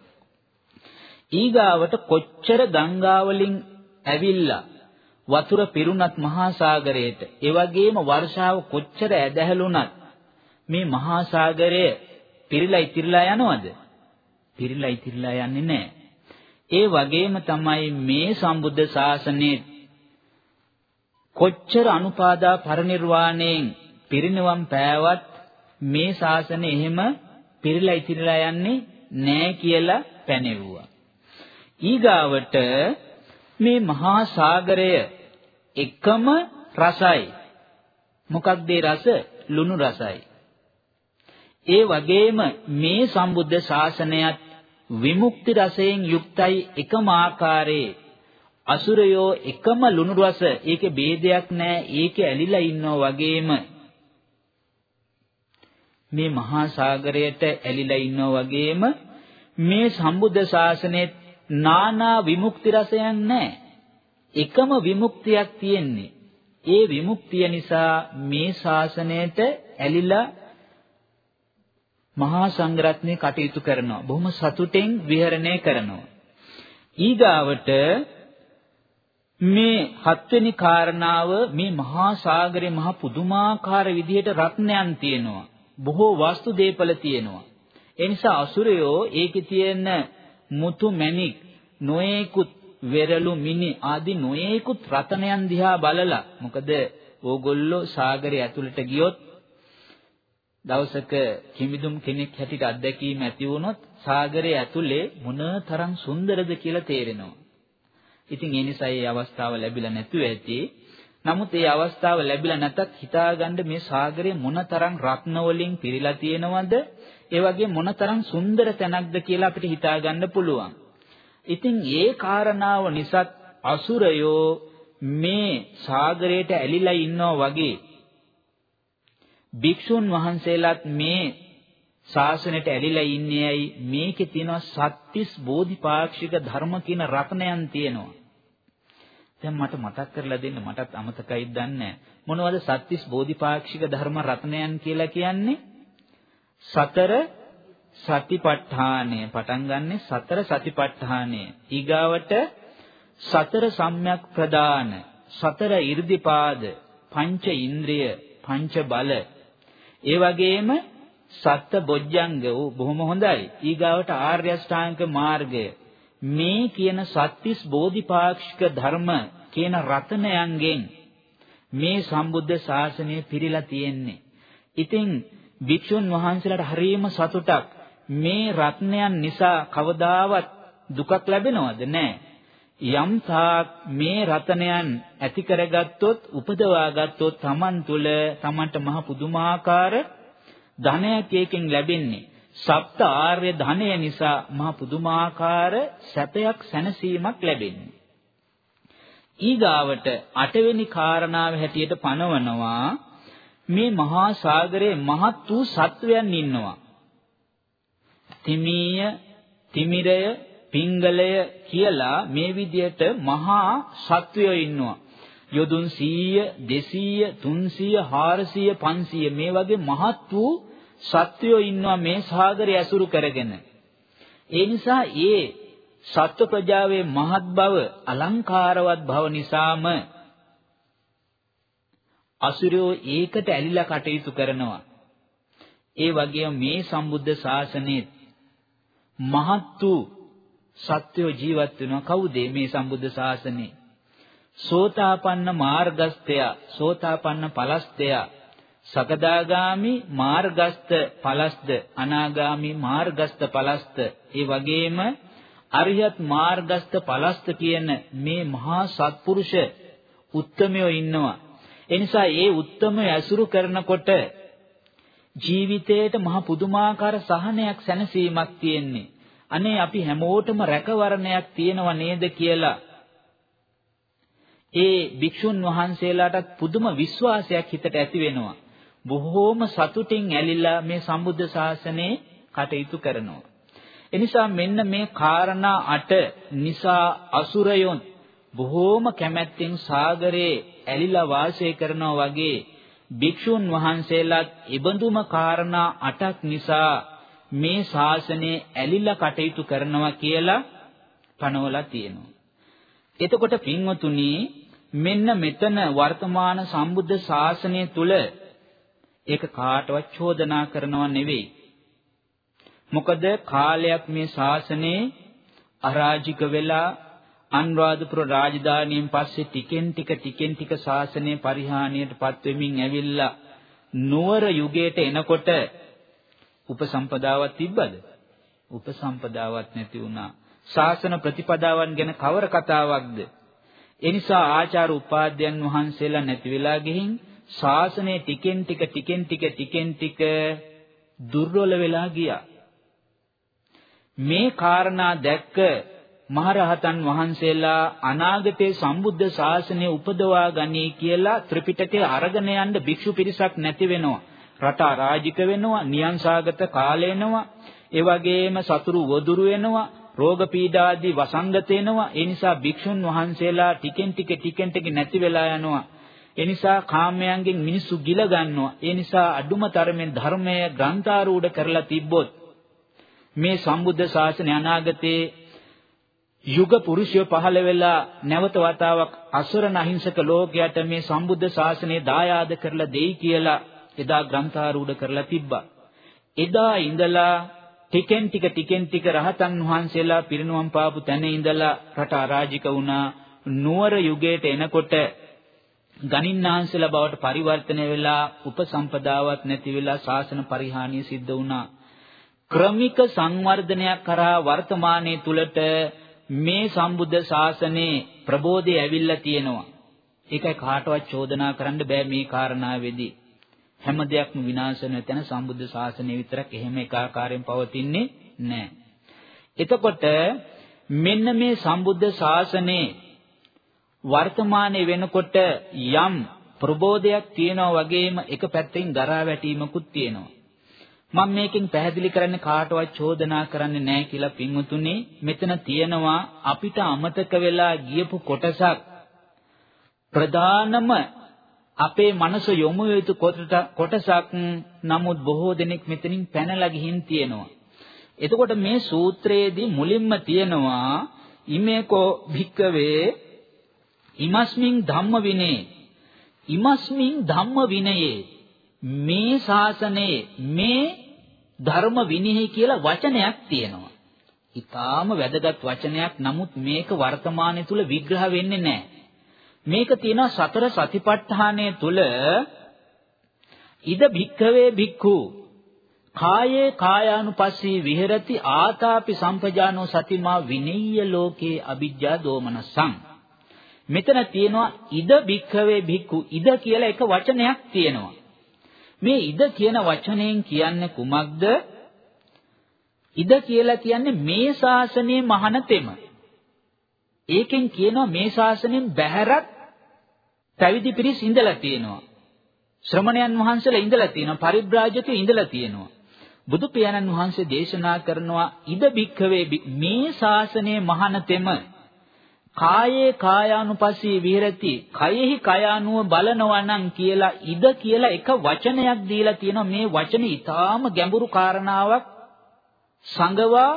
ඊගාවට කොච්චර ගංගාවලින් ඇවිල්ලා වතුර පිරුණත් මහා සාගරයට ඒ වගේම වර්ෂාව කොච්චර ඇදහැළුණත් මේ මහා සාගරය පිරීලා ඉතිරිලා යනවද? පිරීලා ඉතිරිලා යන්නේ නැහැ. ඒ වගේම තමයි මේ සම්බුද්ධ ශාසනයේ කොච්චර අනුපාදා පරිනිර්වාණයෙන් පිරිනවම් පෑවත් මේ ශාසනය එහෙම පිරීලා ඉතිරිලා යන්නේ නැහැ කියලා පැනෙවුවා. ඊගාවට මේ මහා සාගරය එකම රසයි. මොකක්ද ඒ රස? ලුණු රසයි. ඒ වගේම මේ සම්බුද්ධ ශාසනයත් විමුක්ති රසයෙන් යුක්තයි එකම ආකාරයේ අසුරයෝ එකම ලුණු රස ඒකේ ભેදයක් නැහැ ඒකේ ඇලිලා ඉන්නෝ වගේම මේ මහා සාගරයට ඇලිලා ඉන්නෝ වගේම මේ සම්බුද්ධ ශාසනයේ නානා විමුක්ති රසයන් නැහැ එකම විමුක්තියක් තියෙන්නේ ඒ විමුක්තිය නිසා මේ ශාසනයට ඇලිලා මහා සංඝරත්නය කටයුතු කරනවා. බොහොම සතුටෙන් විහරණය කරනවා. ඊගාවට මේ හත්වෙනි කාරණාව මේ මහා සාගරේ මහ පුදුමාකාර විදිහට රත්නයන් තියෙනවා. බොහෝ වස්තු දීපල තියෙනවා. ඒ නිසා අසුරයෝ ඒකේ තියෙන මුතු මැණික් නොයේකුත් වෙරළු මිනි ආදී නොයේකුත් රතනයන් දිහා බලලා මොකද ඕගොල්ලෝ සාගරය ඇතුළට ගියොත් දවසක කිමිදුම් කෙනෙක් හැටියට අත්දැකීම ඇති වුණොත් සාගරයේ ඇතුලේ මොනතරම් සුන්දරද කියලා තේරෙනවා. ඉතින් ඒ නිසා මේ අවස්ථාව ලැබිලා නැතුව ඇති. නමුත් මේ අවස්ථාව ලැබිලා නැතත් හිතාගන්න මේ සාගරය මොනතරම් රත්න වලින් පිරීලා තියෙනවද? ඒ වගේ මොනතරම් සුන්දර තැනක්ද කියලා අපිට හිතාගන්න පුළුවන්. ඉතින් ඒ කාරණාව නිසා අසුරයෝ මේ සාගරයට ඇලිලා ඉන්නවා වගේ භික්ෂුන් වහන්සේලාත් මේ ශාසනයට ඇලිලා ඉන්නේ ඇයි? මේකේ තියෙනවා සත්‍තිස් බෝධිපාක්ෂික ධර්ම කියන රත්නයන් තියෙනවා. දැන් මට මතක් කරලා දෙන්න. මටත් අමතකයි දන්නේ මොනවද සත්‍තිස් බෝධිපාක්ෂික ධර්ම රත්නයන් කියලා කියන්නේ? සතර සතිපට්ඨානය පටන් ගන්නෙ සතර සතිපට්ඨානය ඊගාවට සතර සම්‍යක් ප්‍රදාන සතර 이르දිපාද පංච ඉන්ද්‍රිය පංච බල ඒ වගේම සත්ත බොජ්ජංග වූ බොහොම හොඳයි. ඊගාවට ආර්ය අෂ්ටාංග මාර්ගය මේ කියන සත්‍තිස් බෝධිපාක්ෂික ධර්ම කියන රතනයන්ගෙන් මේ සම්බුද්ධ ශාසනය පිරීලා තියෙන්නේ. ඉතින් භික්ෂුන් වහන්සේලාට හරීම සතුටක්. මේ රත්නයන් නිසා කවදාවත් දුකක් ලැබෙනවද? නැහැ. යම් තාක් මේ රතනයන් ඇති කරගත්තොත් උපදවාගත්තොත් Taman තුල Tamanට මහ පුදුමාකාර ධනයක් එකෙන් ලැබෙන්නේ. සප්ත ආර්ය ධනය නිසා මහ පුදුමාකාර සැපයක් සැනසීමක් ලැබෙන්නේ. ඊගාවට අටවෙනි කාරණාව හැටියට පනවනවා මේ මහා සාගරයේ මහත් වූ සත්වයන් ඉන්නවා තිමීය, තිමිරය, පිංගලය කියලා මේ විදියට මහා සත්වයෝ ඉන්නවා. යොදුන් 100, 200, 300, 400, 500 මේ වගේ මහත් වූ සත්වයෝ ඉන්නවා මේ සාගරය ඇසුරු කරගෙන. ඒ නිසා ඒ සත්ව ප්‍රජාවේ මහත් බව අලංකාරවත් බව නිසාම අසුරයෝ ඒකට ඇලිලා කටයුතු කරනවා. ඒ වගේම මේ සම්බුද්ධ ශාසනයේ මහත් වූ සත්වෝ ජීවත් වෙනවා කවුද මේ සම්බුද්ධ ශාසනයේ? සෝතාපන්න මාර්ගස්තය, සෝතාපන්න පලස්තය, සකදාගාමි මාර්ගස්ත පලස්ද, අනාගාමි මාර්ගස්ත පලස්ත, ඒ වගේම අරියත් මාර්ගස්ත පලස්ත කියන මේ මහා සත්පුරුෂ උත්තමයෝ ඉන්නවා. එනිසා ඒ උත්තමය ඇසුරු කරනකොට ජීවිතේට මහ පුදුමාකාර සහනයක් සැනසීමක් තියෙන්නේ. අනේ අපි හැමෝටම රැකවරණයක් තියෙනව නේද කියලා ඒ භික්ෂුන් වහන්සේලාටත් පුදුම විශ්වාසයක් හිතට ඇති වෙනවා. බොහෝම සතුටින් ඇලිලා මේ සම්බුද්ධ ශාසනයේ කටයුතු කරනවා. එනිසා මෙන්න මේ කාරණා අට නිසා අසුරයොන් බොහෝම කැමැත්තෙන් සාගරේ ඇලිලා වාසය කරනවා වගේ භික්ෂුන් වහන්සේලාත් ඉබඳුම කාරණා අටක් නිසා මේ ශාසනය ඇලිලා කටයුතු කරනවා කියලා පනවලා තියෙනවා. එතකොට පින්වතුනි මෙන්න මෙතන වර්තමාන සම්බුද්ධ ශාසනය තුල ඒක කාටවත් චෝදනා කරනව නෙවෙයි. මොකද කාලයක් මේ ශාසනයේ අරාජික වෙලා අනුරාධපුර රාජධානියෙන් පස්සේ ටිකෙන් ටික ටිකෙන් ටික ශාසනය පරිහානියටපත් වෙමින් ඇවිල්ලා නුවර යුගයට එනකොට උපසම්පදාවක් තිබ්බද? උපසම්පදාවක් නැති වුණා. ශාසන ප්‍රතිපදාවන් ගැන කවර කතාවක්ද? එනිසා ආචාර්ය උපාධ්‍යයන් වහන්සේලා නැති වෙලා ගිහින් ශාසනය ටිකෙන් ටික ටිකෙන් ටික ටිකෙන් ටික දුර්වල වෙලා ගියා. මේ කාරණා දැක්ක මහරහතන් වහන්සේලා අනාගතයේ සම්බුද්ධ ශාසනය උපදවා ගනී කියලා ත්‍රිපිටකය අරගෙන යන්න භික්ෂු පිරිසක් නැති වෙනවා. රට අරාජික වෙනවා, නියංසාගත කාල එනවා, ඒ වගේම සතුරු වදුරු වෙනවා, රෝග පීඩා ආදී වසංගත වෙනවා. ඒ නිසා භික්ෂුන් වහන්සේලා ටිකෙන් ටික ටිකෙන් ටික නැති වෙලා යනවා. ඒ නිසා කාමයන්ගෙන් මිනිස්සු ගිල ගන්නවා. ඒ නිසා අඩුම තරමෙන් ධර්මය ග්‍රන්ථාරූඪ කරලා තිබ්බොත් මේ සම්බුද්ධ ශාසනය අනාගතයේ යුග පුරුෂය පහළ වෙලා නැවත වතාවක් අසරණ අහිංසක ලෝකයට මේ සම්බුද්ධ ශාසනය දායාද කරලා දෙයි කියලා එදා ග්‍රන්ථාරූඪ කරලා තිබ්බා. එදා ඉඳලා ටිකෙන් ටික ටිකෙන් ටික රහතන් වහන්සේලා පිරිනුවම් පාපු තැන ඉඳලා රට අරාජික වුණා. නුවර යුගයට එනකොට ගණින්නාංශලා බවට පරිවර්තනය වෙලා උපසම්පදාවක් නැති වෙලා ශාසන පරිහානිය සිද්ධ වුණා. ක්‍රමික සංවර්ධනයක් කරා වර්තමානයේ තුලට මේ සම්බුද්ධ ශාසනයේ ප්‍රබෝධය ඇවිල්ලා තියෙනවා. ඒකයි කාටවත් චෝදනා කරන්න බෑ මේ කාරණාවේදී. හැම දෙයක්ම විනාශ වෙන තැන සම්බුද්ධ ශාසනය විතරක් එහෙම එකාකාරයෙන් පවතින්නේ නැහැ. එතකොට මෙන්න මේ සම්බුද්ධ ශාසනයේ වර්තමානයේ වෙනකොට යම් ප්‍රබෝධයක් තියෙනවා වගේම එක පැත්තකින් දරා වැටීමකුත් තියෙනවා. මම මේකෙන් පැහැදිලි කරන්නේ කාටවත් චෝදනා කරන්නේ නැහැ කියලා පින්වතුනි මෙතන තියෙනවා අපිට අමතක වෙලා ගියපු කොටසක් ප්‍රධානම අපේ මනස යොමු යුතු කොටසක් නමුත් බොහෝ දෙනෙක් මෙතනින් පැනලා ගිහින් තියෙනවා. එතකොට මේ සූත්‍රයේදී මුලින්ම තියෙනවා ඉමේකෝ භික්කවේ ඉමස්මින් ධම්ම විනේ ඉමස්මින් ධම්ම විනයේ මේ ශාසනයේ මේ ධර්ම විනයයි කියලා වචනයක් තියෙනවා. ඊටාම වැදගත් වචනයක් නමුත් මේක වර්තමානයේ තුල විග්‍රහ වෙන්නේ නැහැ. මේක තියෙනවා සතර සතිපට්ඨානය තුල ඉද භික්ඛවේ භික්ඛු කායේ කායානුපස්සී විහෙරති ආතාපි සම්පජානෝ සතිමා විනීය ලෝකේ අවිජ්ජා දෝමනසං මෙතන තියෙනවා ඉද භික්ඛවේ භික්ඛු ඉද කියලා එක වචනයක් තියෙනවා මේ ඉද කියන වචනයෙන් කියන්නේ කුමක්ද ඉද කියලා කියන්නේ මේ ශාසනයේ මහානතෙම ඒකෙන් කියනවා මේ ශාසනයෙන් බැහැරත් පැවිදි පිරිස් ඉඳලා තියෙනවා. ශ්‍රමණයන් වහන්සේලා ඉඳලා තියෙනවා. පරිබ්‍රාජකයෝ ඉඳලා තියෙනවා. බුදු පියාණන් වහන්සේ දේශනා කරනවා ඉද බික්ඛවේ මේ ශාසනයේ මහානතෙම කායේ කායානුපස්සී විහෙරති කයෙහි කයානුව බලනවා නම් කියලා ඉද කියලා එක වචනයක් දීලා තියෙනවා. මේ වචනේ ඊටාම ගැඹුරු කාරණාවක් සංගවා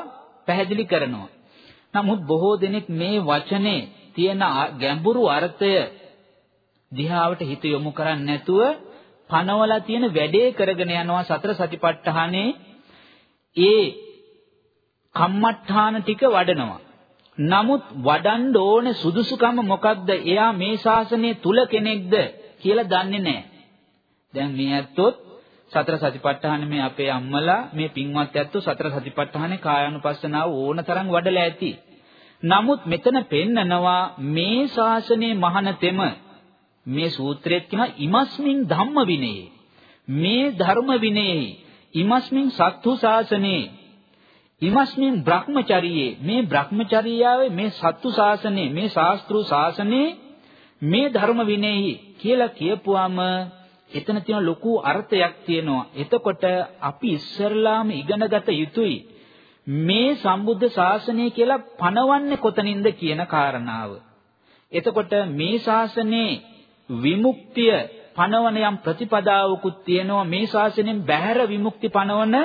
පැහැදිලි කරනවා. නමුත් බොහෝ දෙනෙක් මේ වචනේ තියෙන ගැඹුරු අර්ථය දිහාවට හිත යොමු කරන්නේ නැතුව පනවලා තියෙන වැඩේ කරගෙන යනවා සතර සතිපට්ඨානේ. ඒ කම්මට්ඨාන ටික වඩනවා. නමුත් වඩන්න ඕන සුදුසුකම මොකක්ද? එයා මේ ශාසනය තුල කෙනෙක්ද කියලා දන්නේ නැහැ. දැන් මේ ඇත්තොත් සතර සතිපට්ඨාන මේ අපේ අම්මලා මේ පින්වත් ඇත්තෝ සතර සතිපට්ඨානේ කායानुපස්සනාව ඕන තරම් වඩලා ඇති. නමුත් මෙතන පෙන්නනවා මේ ශාසනයේ මහානතෙම මේ සූත්‍රයේත් කියන ඉමස්මින් ධම්ම විනේ මේ ධර්ම විනේ ඉමස්මින් සත්තු ශාසනේ ඉමස්මින් බ්‍රහ්මචරියේ මේ බ්‍රහ්මචර්යාවේ මේ සත්තු ශාසනයේ මේ ශාස්ත්‍රු ශාසනයේ මේ ධර්ම විනයෙහි කියලා කියපුවාම එතන තියෙන ලොකු අර්ථයක් තියෙනවා. එතකොට අපි ඉස්සරලාම ඉගෙනගත යුතුයි මේ සම්බුද්ධ ශාසනය කියලා පනවන්නේ කොතනින්ද කියන කාරණාව. එතකොට මේ ශාසනයේ විමුක්තිය පනවන යම් ප්‍රතිපදාවකුත් තියෙනවා මේ ශාසනයෙන් බැහැර විමුක්ති පනවන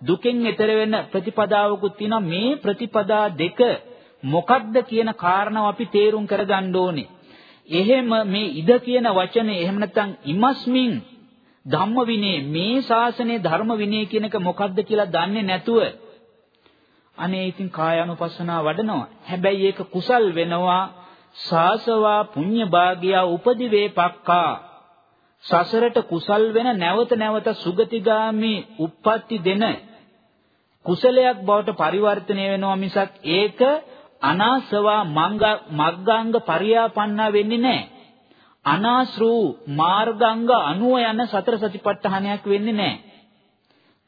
දුකෙන් එතර වෙන ප්‍රතිපදාවකුත් තියෙනවා මේ ප්‍රතිපදා දෙක මොකක්ද කියන කාරණාව අපි තේරුම් කරගන්න ඕනේ. එහෙම මේ ඉද කියන වචනේ එහෙම නැත්නම් ඉමස්මින් ධම්ම විනේ මේ ශාසනයේ ධර්ම විනේ කියන එක මොකක්ද කියලා දන්නේ නැතුව අනේ ඉතින් කායानुපස්සනාව වඩනවා. හැබැයි ඒක කුසල් වෙනවා සාසවා පුඤ්ඤ භාගියා උපදිවේ පක්කා සසරට කුසල් වෙන නැවත නැවත සුගතිගාමි උප්පත්ති දෙන කුසලයක් බවට පරිවර්තනය වෙනවා මිසක් ඒක අනාසවා මග්ගාංග පරියාපන්නා වෙන්නේ නැහැ. අනාශ්‍රූ මාර්ගාංග අනුව යන සතර සතිපට්ඨානයක් වෙන්නේ නැහැ.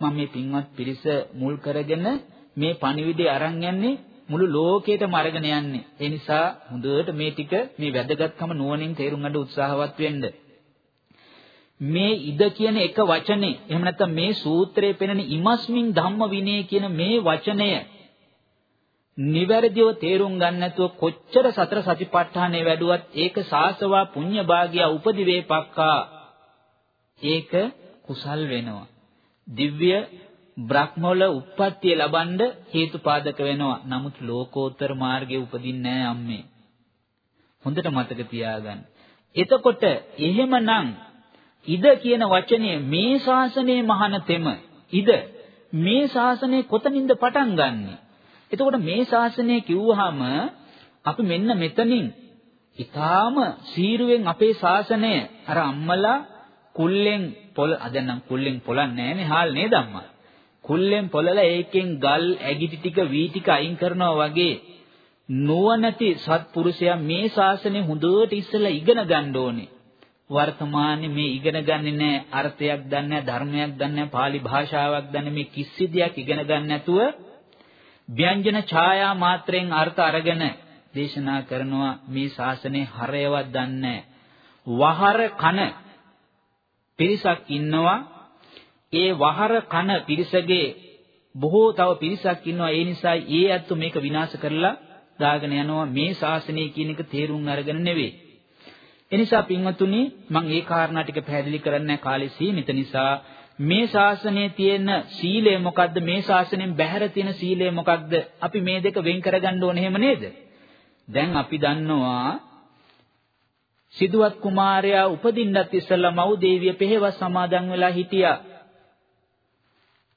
මම මේ පින්වත් පිරිස මුල් කරගෙන මේ පණිවිඩය අරන් යන්නේ මුළු ලෝකෙටම අරගෙන යන්නේ. ඒ නිසා හොඳට මේ ටික මේ වැදගත්කම නුවණින් තේරුම් ගන්න උත්සාහවත් වෙන්න. මේ ඉද කියන එක වචනේ. එහෙම නැත්නම් මේ සූත්‍රයේ පෙනෙන ඉමස්මින් ධම්ම විනය කියන මේ වචනය නිවැරදිව තේරුම් ගන්න නැතුව කොච්චර සතර සතිපට්ඨානේ වැඩුවත් ඒක සාසවා පුඤ්ඤ භාගිය උපදි වේපක්කා ඒක කුසල් වෙනවා. දිව්‍ය බ්‍රහ්මවල උප්පත්තිය ලබනද හේතුපාදක වෙනවා. නමුත් ලෝකෝත්තර මාර්ගයේ උපදින්නේ නැහැ අම්මේ. හොඳට මතක තියාගන්න. එතකොට එහෙමනම් ඉද කියන වචනේ මේ ශාසනයේ මහානතෙම ඉද මේ ශාසනය කොතනින්ද පටන් ගන්නෙ? එතකොට මේ ශාසනය කිව්වහම අපි මෙන්න මෙතනින් ඊටාම සීරුවෙන් අපේ ශාසනය අර අම්මලා කුල්ලෙන් පොල අදනම් කුල්ලෙන් පොලන්නේ නැහනේ හාල් නේද අම්මා? කුල්ලෙන් පොලලා ඒකෙන් ගල් ඇගිටි ටික වී ටික අයින් කරනවා වගේ නුවණැති සත්පුරුෂයා මේ ශාසනය හොඳට ඉස්සෙල්ලා ඉගෙන ගන්න ඕනේ. වර්තමානයේ මේ ඉගෙන ගන්නේ නැහැ අර්ථයක් දන්නේ නැහැ ධර්මයක් දන්නේ නැහැ pāli භාෂාවක් දන්නේ මේ කිසි දෙයක් ඉගෙන ගන්න නැතුව ව්‍යංජන ඡායා මාත්‍රයෙන් අර්ථ අරගෙන දේශනා කරනවා මේ ශාසනයේ හරයවත් දන්නේ වහර කන පිරිසක් ඉන්නවා. ඒ වහර කන පිරිසගේ බොහෝ තව පිරිසක් ඉන්නවා. ඒ නිසා ඒ ඇත්තු මේක විනාශ කරලා දාගෙන යනවා. මේ ශාසනය කියන එක තේරුම් අරගෙන නෙවෙයි. එනිසා පින්වතුනි මම ඒ කාරණා ටික පැහැදිලි කරන්න කාලේ සීමිත නිසා. මේ ශාසනයේ තියෙන සීලය මොකද්ද? මේ ශාසනයෙන් බැහැර තියෙන සීලය මොකක්ද අපි මේ දෙක වෙන් කරගන්න ඕනේ එහෙම නේද? දැන් අපි දන්නවා සිදුවත් කුමාරයා උපදින්නත් ඉස්සෙල්ලා මව් දේවිය පෙහෙවස් සමාදන් වෙලා හිටියා.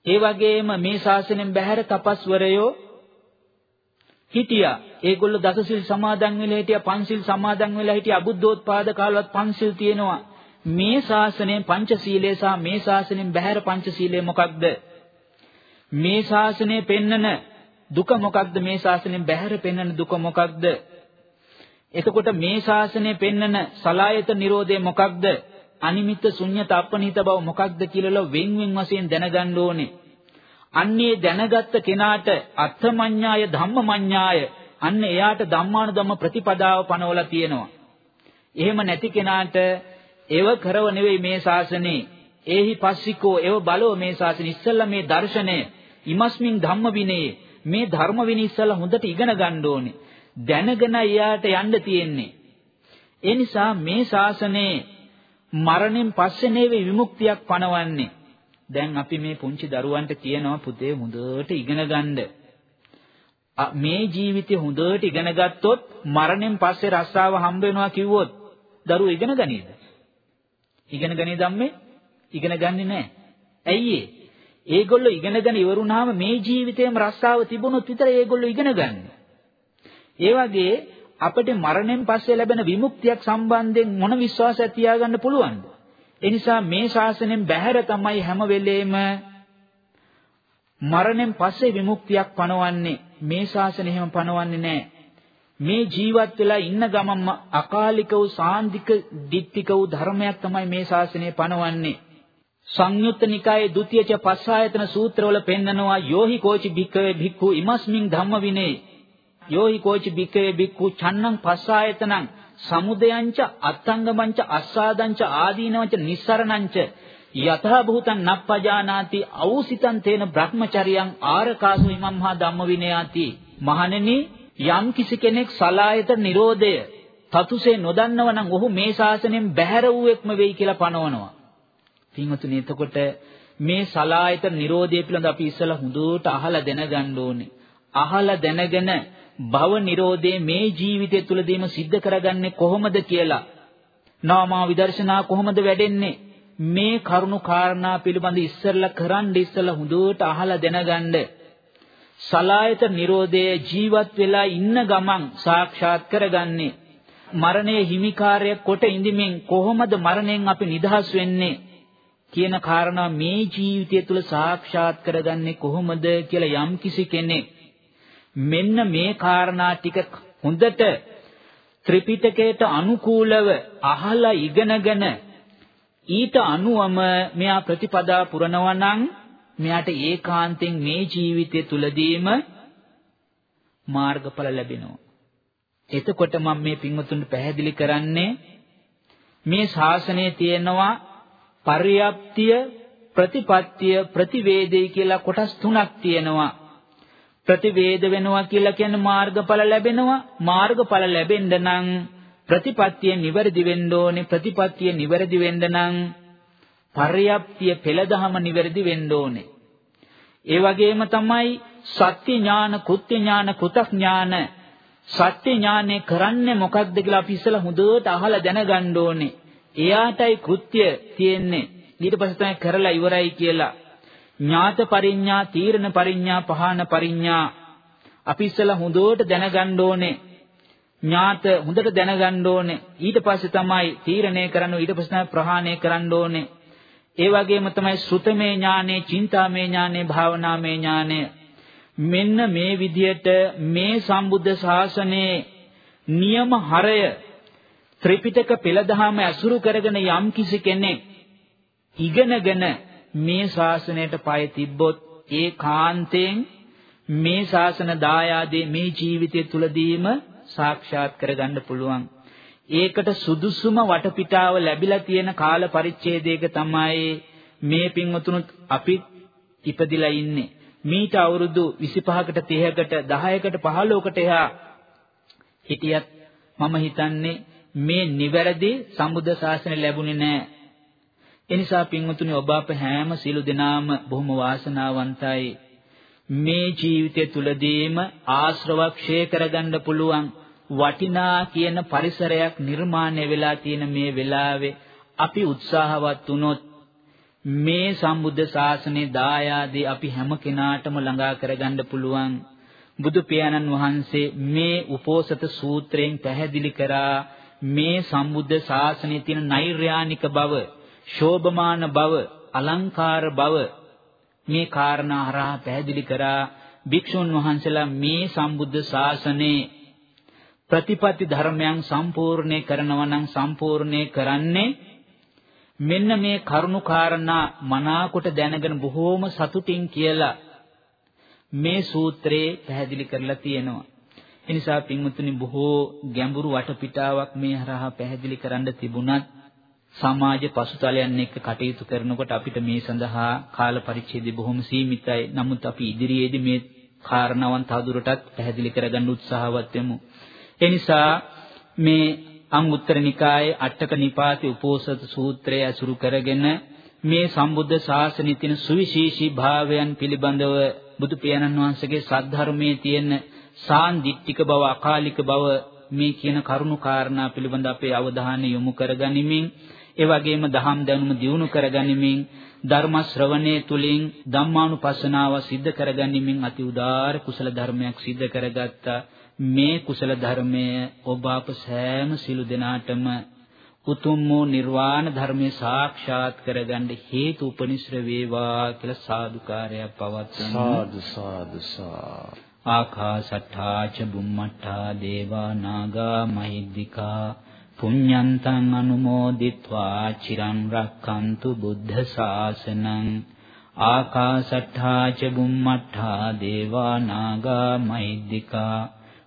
ඒ වගේම මේ ශාසනයෙන් බැහැර තපස්වරයෝ හිටියා. ඒගොල්ලෝ දසසිල් සමාදන් වෙලා හිටියා, පන්සිල් සමාදන් වෙලා හිටියා, අබුද්ධෝත්පාද කාලවත් පන්සිල් තියෙනවා. මේ ශාසනයෙන් පංචශීලය සහ මේ ශාසනයෙන් බැහැර පංචශීලය මොකක්ද? මේ ශාසනය පෙන්නන දුක මොකක්ද? මේ ශාසනයෙන් බැහැර පෙන්නන දුක මොකක්ද? එතකොට මේ ශාසනය පෙන්නන සලායත නිරෝධය මොකක්ද? අනිමිත්ත ශුන්්‍යත අපනිත බව මොකක්ද කියලා වෙන් වෙන් වශයෙන් දැනගන්න ඕනේ. අන්නේ දැනගත්ත කෙනාට අත්ථමඤ්ඤාය ධම්මමඤ්ඤාය අන්න එයාට ධම්මානුධම්ම ප්‍රතිපදාව පනවලා තියෙනවා. එහෙම නැති කෙනාට එව කරව නෙවෙයි මේ ශාසනේ. ඒහි පස්සිකෝ එව බලෝ මේ ශාසන ඉස්සල්ලා මේ දර්ශනය ඉමස්මින් ධම්ම විනේ මේ ධර්ම විනය ඉස්සල්ලා හොඳට ඉගෙන ගන්න ඕනේ. දැනගෙන එයාට යන්න තියෙන්නේ. ඒ නිසා මේ ශාසනයේ මරණයෙන් පස්සේ නෙවෙයි විමුක්තියක් පණවන්නේ. දැන් අපි මේ පුංචි දරුවන්ට කියනවා පුතේ හොඳට ඉගෙන ගන්න. මේ ජීවිතේ හොඳට ඉගෙන ගත්තොත් මරණයෙන් පස්සේ රස්සාව හම්බ වෙනවා කිව්වොත් දරුවෝ ඉගෙන ගනීද? ඉගෙන ගනී ධම්මේ ඉගෙන ගන්නේ නැහැ. ඇයි ඒ? ඒගොල්ලෝ ඉගෙනගෙන ඉවරුනාම මේ ජීවිතේම රස්සාව තිබුණොත් විතර ඒගොල්ලෝ ඉගෙන ගන්න. ඒ වගේ අපිට මරණයෙන් පස්සේ ලැබෙන විමුක්තියක් සම්බන්ධයෙන් මොන විශ්වාසයක් තියාගන්න පුළුවන්ද? ඒ නිසා මේ ශාසනයෙන් බැහැර තමයි හැම වෙලේම මරණයෙන් පස්සේ විමුක්තියක් පනවන්නේ. මේ ශාසනය එහෙම පනවන්නේ නැහැ. මේ ජීවත් වෙලා ඉන්න ගමන්ම අකාලික වූ සාන්දික දිට්ඨික වූ ධර්මයක් තමයි මේ ශාසනය පනවන්නේ. සංයුත්ත නිකායේ ဒုတိ ය ච පස්සායතන සූත්‍රවල පෙන්නනවා යෝහි කෝචි භික්ඛවේ භික්ඛු ඉමස්මින් ධම්ම විනේ යෝහි කෝචි භික්ඛවේ භික්ඛු චන්නං පස්සායතනං සමුදයංච අත්තංගමංච අස්සාදංච ආදීනවංච නිස්සරණංච යතහ භූතං නප්පජානාති අවුසිතං තේන බ්‍රහ්මචරියං ආරකාසු ඉමම්හා ධම්ම විනයාති මහණෙනි යම් කිසි කෙනෙක් සලායත නිරෝධය තතුසේ නොදන්නව නම් ඔහු මේ ශාසනයෙන් බැහැර වූෙක්ම වෙයි කියලා පනවනවා පින්වතුනි එතකොට මේ සලායත නිරෝධය පිළිබඳ අපි ඉස්සලා හුදුට අහලා දැනගන්න ඕනේ. අහලා දැනගෙන භව නිරෝධයේ මේ ජීවිතය තුළදීම සිද්ධ කරගන්නේ කොහොමද කියලා. නාමා විදර්ශනා කොහොමද වැඩෙන්නේ? මේ කරුණු කාරණා පිළිබඳ ඉස්සෙල්ලා කරන්න ඉස්සෙල්ලා හුදුට අහලා දැනගන්න. සලායත නිරෝධයේ ජීවත් වෙලා ඉන්න ගමන් සාක්ෂාත් කරගන්නේ මරණයේ හිමිකාරයක් කොට ඉඳිමින් කොහොමද මරණයෙන් අපි නිදහස් වෙන්නේ කියන කාරණා මේ ජීවිතය තුළ සාක්ෂාත් කරගන්නේ කොහොමද කියලා යම් කිසි කෙනෙක් මෙන්න මේ කාරණා ටික හොඳට ත්‍රිපිටකයට අනුකූලව අහලා ඉගෙනගෙන ඊට අනුවම මෙයා ප්‍රතිපදා පුරනවා නම් මෙයාට ඒකාන්තයෙන් මේ ජීවිතය තුලදීම මාර්ගඵල ලැබෙනවා. එතකොට මම මේ පින්වතුන්ට පැහැදිලි කරන්නේ මේ ශාසනයේ තියෙනවා පර්යාප්තිය ප්‍රතිපත්තිය ප්‍රතිවේදේ කියලා කොටස් තුනක් තියෙනවා. ප්‍රතිවේද වෙනවා කියලා කියන්නේ මාර්ගඵල ලැබෙනවා. මාර්ගඵල ලැබෙන්න නම් ප්‍රතිපත්තිය නිවැරදි වෙන්න ඕනේ. ප්‍රතිපත්තිය නිවැරදි වෙන්න නම් පර්යාප්තිය පෙළදහම නිවැරදි වෙන්න ඕනේ. ඒ වගේම තමයි සත්‍ය ඥාන, කෘත්‍ය ඥාන, කෘතඥාන සත්‍ය ඥානෙ කරන්නේ මොකක්ද කියලා අපි ඉස්සලා හොඳට අහලා දැනගන්න ඕනේ. එයාටයි කෘත්‍ය තියෙන්නේ. ඊට පස්සේ තමයි කරලා ඉවරයි කියලා. ඥාත පරිඥා, තීරණ පරිඥා, පහාන පරිඥා අපි ඉස්සලා හොඳට දැනගන්න ඕනේ. ඥාත හොඳට දැනගන්න ඕනේ. ඊට පස්සේ තමයි තීරණය කරන්න ඊට පස්සේ තමයි ප්‍රහාණය කරන්න ඕනේ. ඒ වගේම තමයි සුතමේ ඥානෙ, චින්තාමේ ඥානෙ, භාවනාමේ ඥානෙ. මෙන්න මේ විදිහට මේ සම්බුද්ධ ශාසනයේ නියම හරය ත්‍රිපිටක පෙළදහම ඇසුරු කරගෙන යම් කිසි කෙනෙක් ඉගෙනගෙන මේ ශාසනයට පය තිබ්බොත් ඒ කාන්තෙන් මේ ශාසන දායාදේ මේ ජීවිතය තුලදීම සාක්ෂාත් කරගන්න පුළුවන්. ඒකට සුදුසුම වටපිටාව ලැබිලා තියෙන කාල පරිච්ඡේදයක තමයි මේ පින්වතුනුත් අපිත් ඉපදිලා ඉන්නේ. මීට අවුරුදු 25කට 30කට 10කට 15කට එහා හිටියත් මම හිතන්නේ මේ නිවැරදි සම්බුද්ධ ශාසනය ලැබුණේ නැහැ. ඒ නිසා පින්වතුනි ඔබ අප හැම සියලු දෙනාම බොහොම වාසනාවන්තයි. මේ ජීවිතය තුලදීම ආශ්‍රවක්ෂය කරගන්න පුළුවන් වටිනා කියන පරිසරයක් නිර්මාණය වෙලා තියෙන මේ වෙලාවේ අපි උත්සාහවත් වුණොත් මේ සම්බුද්ධ ශාසනයේ දායාදී අපි හැම කෙනාටම ළඟා කරගන්න පුළුවන් බුදු පියාණන් වහන්සේ මේ උපෝසත සූත්‍රයෙන් පැහැදිලි කරා මේ සම්බුද්ධ ශාසනයේ තියෙන නෛර්යානික බව, ශෝභමාන බව, අලංකාර බව මේ කාරණා හරහා පැහැදිලි කරා භික්ෂුන් වහන්සේලා මේ සම්බුද්ධ ශාසනයේ ප්‍රතිපatti ධර්මයන් සම්පූර්ණේ කරනවා නම් සම්පූර්ණේ කරන්නේ මෙන්න මේ කරුණු කාරණා මනාකොට දැනගෙන බොහෝම සතුටින් කියලා මේ සූත්‍රයේ පැහැදිලි කරලා තියෙනවා. එනිසා පින්වතුනි බොහෝ ගැඹුරු වටපිටාවක් මේ හරහා පැහැදිලි කරන්න තිබුණත් සමාජ පසුතලයන් එක්ක කටයුතු කරනකොට අපිට මේ සඳහා කාල පරිච්ඡේදය බොහොම සීමිතයි. නමුත් අපි ඉදිරියේදී මේ කාරණාවන් තවදුරටත් පැහැදිලි කරගන්න උත්සාහවත් වෙමු. ඒ නිසා මේ අංගුත්තර නිකායේ අටක නිපාතේ උපෝසත සූත්‍රය අසුරු කරගෙන මේ සම්බුද්ධ ශාසනයේ තියෙන සුවිශේෂී භාවයන් පිළිබඳව බුදු පියාණන් වහන්සේගේ සද්ධර්මයේ තියෙන සාන්දිටික බව අකාලික බව මේ කියන කරුණු කාරණා පිළිබඳ අපේ අවධානය යොමු කරගනිමින් ඒ වගේම දහම් දැනුම දියුණු කරගනිමින් ධර්ම ශ්‍රවණයේ තුලින් ධම්මානුපස්සනාව සිද්ධ කරගනිමින් අති උදාාර කුසල ධර්මයක් සිද්ධ කරගත්තා මේ කුසල ධර්මය ඔබ අප සෑම සිළු දෙනාටම උතුම් වූ නිර්වාණ ධර්මයේ සාක්ෂාත් කරගන්න හේතු උපනිශ්‍ර වේවා කියලා සාදුකාරයක් පවත්වමු. සාදු සාදු සා ආකාශට්ඨා ච බුම්මට්ඨා දේවා නාග මහිද්దికා පුඤ්ඤන්තං අනුමෝදිत्वा චිරං රක්ඛන්තු බුද්ධ ශාසනං ආකාශට්ඨා ච බුම්මට්ඨා දේවා නාග මෛද්దికා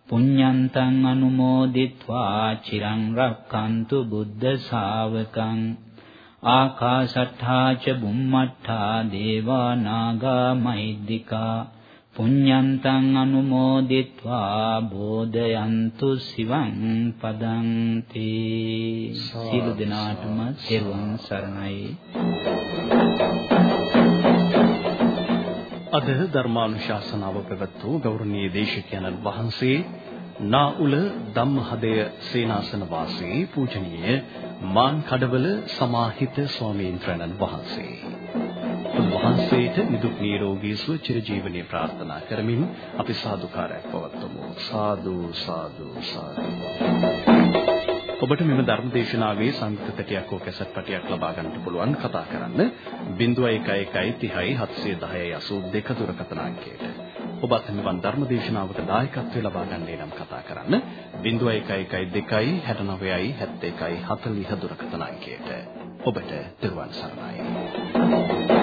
පුඤ්ඤන්තං අනුමෝදිत्वा චිරං රක්ඛන්තු බුද්ධ ශාවකං ආකාශට්ඨා ච බුම්මට්ඨා දේවා නාග මෛද්దికා පුඤ්ඤන්තං අනුමෝදිත්වා බෝධයන්තු සිවං පදං තේ සියලු දෙනාටම තෙරුවන් සරණයි. අද ධර්මානුශාසනාව පැවැත් වූ ගෞරවනීය දේශකයන්න් වහන්සේ නා උල ධම්මහදය සේනාසන වාසී පූජනීය මාන් කඩවල සමාහිත ස්වාමීන් වහන්සේ. වහන්සේට නිදුක් නිරෝගී සුව චිරජීවනයේ ප්‍රාර්ථනා කරමින් අපි සාදුකාරයක් පවත්වමු. සාදු සාදු සාදු. ඔබට මෙම ධර්ම දේශනාවේ සංයුක්ත තැටියක් හෝ කැසට් පටියක් ලබා ගන්නට පුළුවන් කතා කරන්න 0111 30 710 82 දුරකථන අංකයට. ඔබත් මෙවන් ධර්ම දේශනාවක දායකත්වය ලබා ගන්නේ නම් කතා කරන්න 0112 69 71 40 දුරකථන අංකයට. ඔබට දරුවන් සරණයි.